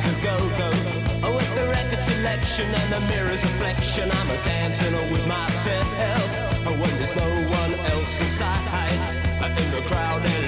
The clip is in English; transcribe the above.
to go go. Oh, with the record selection and the mirror's reflection, I'm a dancing with myself. Oh, when there's no one else inside, but in the crowd.